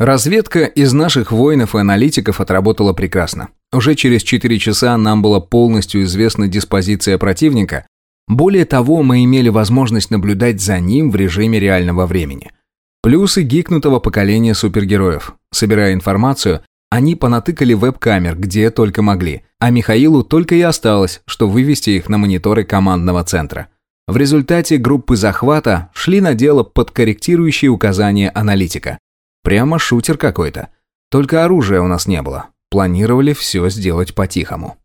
Разведка из наших воинов и аналитиков отработала прекрасно. Уже через 4 часа нам была полностью известна диспозиция противника. Более того, мы имели возможность наблюдать за ним в режиме реального времени. Плюсы гикнутого поколения супергероев. Собирая информацию, они понатыкали веб-камер, где только могли, а Михаилу только и осталось, что вывести их на мониторы командного центра. В результате группы захвата шли на дело под корректирующие указания аналитика. Прямо шутер какой-то. Только оружия у нас не было. Планировали все сделать по-тихому.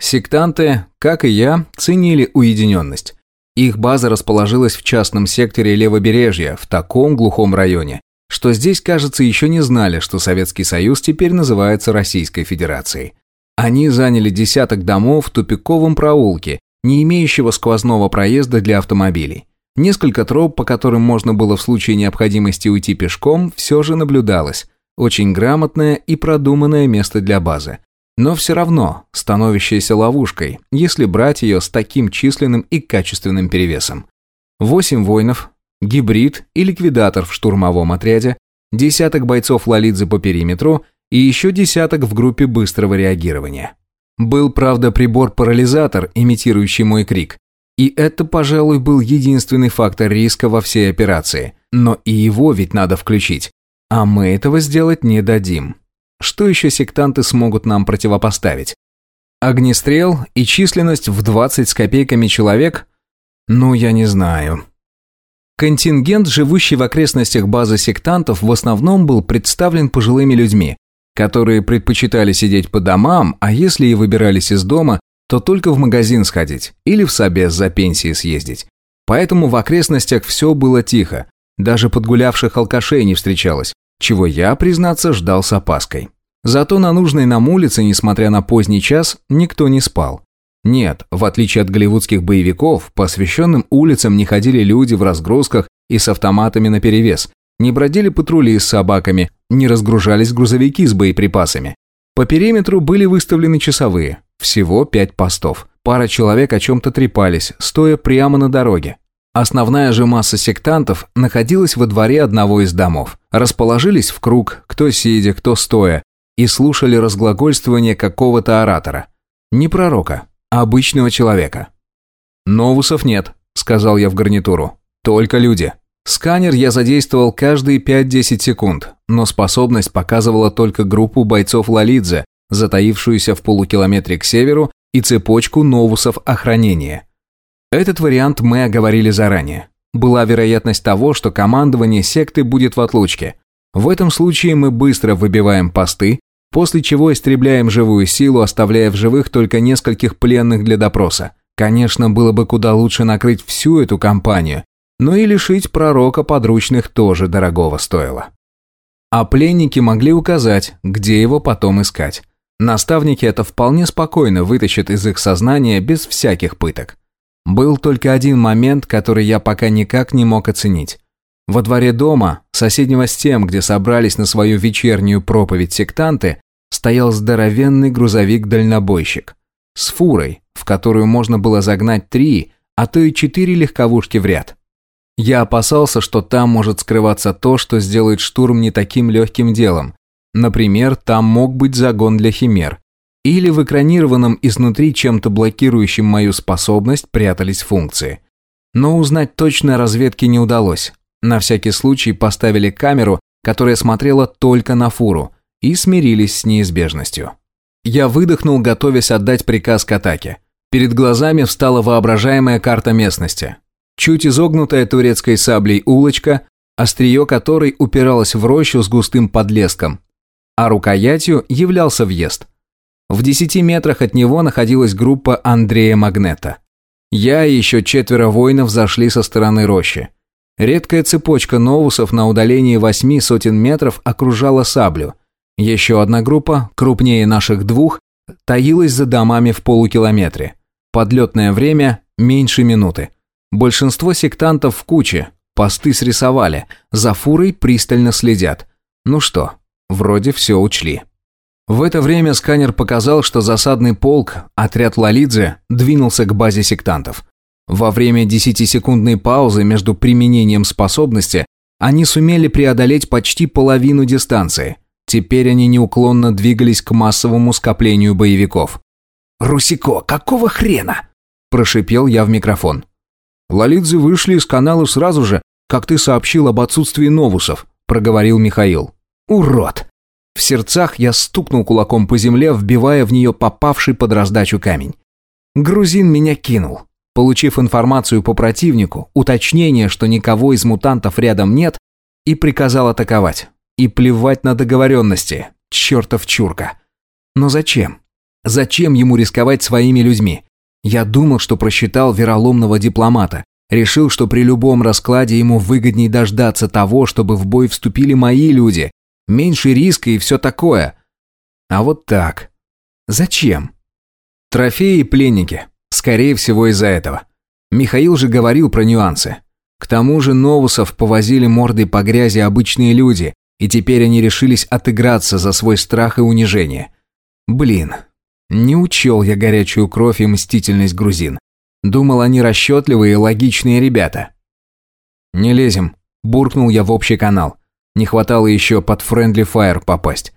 Сектанты, как и я, ценили уединенность. Их база расположилась в частном секторе левобережья, в таком глухом районе, что здесь, кажется, еще не знали, что Советский Союз теперь называется Российской Федерацией. Они заняли десяток домов в тупиковом проулке, не имеющего сквозного проезда для автомобилей. Несколько троп, по которым можно было в случае необходимости уйти пешком, все же наблюдалось. Очень грамотное и продуманное место для базы. Но все равно становящаяся ловушкой, если брать ее с таким численным и качественным перевесом. Восемь воинов, гибрид и ликвидатор в штурмовом отряде, десяток бойцов Лолидзе по периметру и еще десяток в группе быстрого реагирования. Был, правда, прибор-парализатор, имитирующий мой крик, и это, пожалуй, был единственный фактор риска во всей операции. Но и его ведь надо включить. А мы этого сделать не дадим. Что еще сектанты смогут нам противопоставить? Огнестрел и численность в 20 с копейками человек? Ну, я не знаю. Контингент, живущий в окрестностях базы сектантов, в основном был представлен пожилыми людьми, которые предпочитали сидеть по домам, а если и выбирались из дома, то только в магазин сходить или в собес за пенсией съездить. Поэтому в окрестностях все было тихо, даже подгулявших алкашей не встречалось, чего я, признаться, ждал с опаской. Зато на нужной нам улице, несмотря на поздний час, никто не спал. Нет, в отличие от голливудских боевиков, по освещенным улицам не ходили люди в разгрузках и с автоматами наперевес, не бродили патрули с собаками, не разгружались грузовики с боеприпасами. По периметру были выставлены часовые, всего пять постов. Пара человек о чем-то трепались, стоя прямо на дороге. Основная же масса сектантов находилась во дворе одного из домов. Расположились в круг, кто сидя, кто стоя, и слушали разглагольствование какого-то оратора. Не пророка, а обычного человека. «Новусов нет», — сказал я в гарнитуру. «Только люди». Сканер я задействовал каждые 5-10 секунд, но способность показывала только группу бойцов Лалидзе, затаившуюся в полукилометре к северу, и цепочку новусов охранения. Этот вариант мы оговорили заранее. Была вероятность того, что командование секты будет в отлучке. В этом случае мы быстро выбиваем посты, после чего истребляем живую силу, оставляя в живых только нескольких пленных для допроса. Конечно, было бы куда лучше накрыть всю эту компанию, но и лишить пророка подручных тоже дорогого стоило. А пленники могли указать, где его потом искать. Наставники это вполне спокойно вытащат из их сознания без всяких пыток. Был только один момент, который я пока никак не мог оценить. Во дворе дома, соседнего с тем, где собрались на свою вечернюю проповедь сектанты, стоял здоровенный грузовик-дальнобойщик. С фурой, в которую можно было загнать три, а то и четыре легковушки в ряд. Я опасался, что там может скрываться то, что сделает штурм не таким легким делом, Например, там мог быть загон для химер. Или в экранированном изнутри чем-то блокирующем мою способность прятались функции. Но узнать точно разведки не удалось. На всякий случай поставили камеру, которая смотрела только на фуру, и смирились с неизбежностью. Я выдохнул, готовясь отдать приказ к атаке. Перед глазами встала воображаемая карта местности. Чуть изогнутая турецкой саблей улочка, острие которой упиралось в рощу с густым подлеском, а рукоятью являлся въезд. В десяти метрах от него находилась группа Андрея Магнета. Я и еще четверо воинов зашли со стороны рощи. Редкая цепочка новусов на удалении восьми сотен метров окружала саблю. Еще одна группа, крупнее наших двух, таилась за домами в полукилометре. Подлетное время – меньше минуты. Большинство сектантов в куче, посты срисовали, за фурой пристально следят. Ну что, Вроде все учли. В это время сканер показал, что засадный полк, отряд Лалидзе, двинулся к базе сектантов. Во время десятисекундной паузы между применением способности Они сумели преодолеть почти половину дистанции. Теперь они неуклонно двигались к массовому скоплению боевиков. «Русико, какого хрена?» – прошипел я в микрофон. «Лолидзе вышли из канала сразу же, как ты сообщил об отсутствии новусов», – проговорил Михаил. «Урод!» В сердцах я стукнул кулаком по земле, вбивая в нее попавший под раздачу камень. Грузин меня кинул. Получив информацию по противнику, уточнение, что никого из мутантов рядом нет, и приказал атаковать. И плевать на договоренности. Чертов чурка. Но зачем? Зачем ему рисковать своими людьми? Я думал, что просчитал вероломного дипломата. Решил, что при любом раскладе ему выгодней дождаться того, чтобы в бой вступили мои люди, меньше риска и все такое. А вот так. Зачем? Трофеи и пленники. Скорее всего из-за этого. Михаил же говорил про нюансы. К тому же новусов повозили мордой по грязи обычные люди, и теперь они решились отыграться за свой страх и унижение. Блин, не учел я горячую кровь и мстительность грузин. Думал, они расчетливые и логичные ребята. «Не лезем», – буркнул я в общий канал. Не хватало еще под Friendly Fire попасть.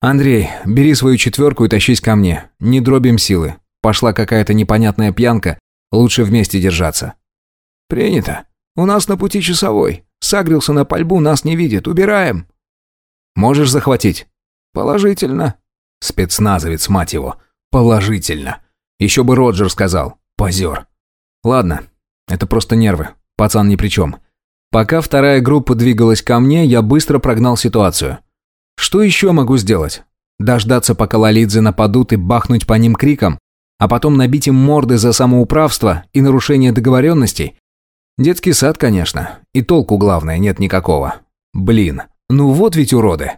«Андрей, бери свою четверку и тащись ко мне. Не дробим силы. Пошла какая-то непонятная пьянка. Лучше вместе держаться». «Принято. У нас на пути часовой. Сагрился на пальбу, нас не видит. Убираем». «Можешь захватить?» «Положительно». Спецназовец, мать его. Положительно. Еще бы Роджер сказал. Позер. Ладно, это просто нервы. Пацан ни при чем. Пока вторая группа двигалась ко мне, я быстро прогнал ситуацию. Что еще могу сделать? Дождаться, пока лолидзе нападут и бахнуть по ним криком? А потом набить им морды за самоуправство и нарушение договоренностей? Детский сад, конечно. И толку, главное, нет никакого. Блин, ну вот ведь уроды.